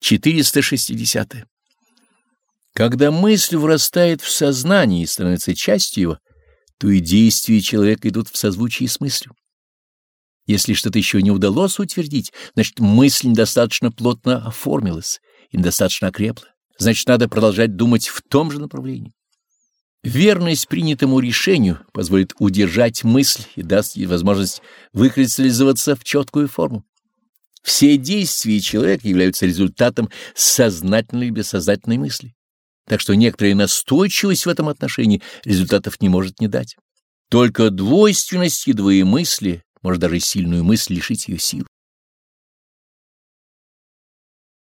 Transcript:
460. -е. Когда мысль врастает в сознание и становится частью его, то и действия человека идут в созвучии с мыслью. Если что-то еще не удалось утвердить, значит, мысль недостаточно плотно оформилась и недостаточно окрепла. Значит, надо продолжать думать в том же направлении. Верность принятому решению позволит удержать мысль и даст ей возможность выкристаллизоваться в четкую форму. Все действия человека являются результатом сознательной или бессознательной мысли, так что некоторая настойчивость в этом отношении результатов не может не дать. Только двойственность и двоемыслие может даже сильную мысль лишить ее сил.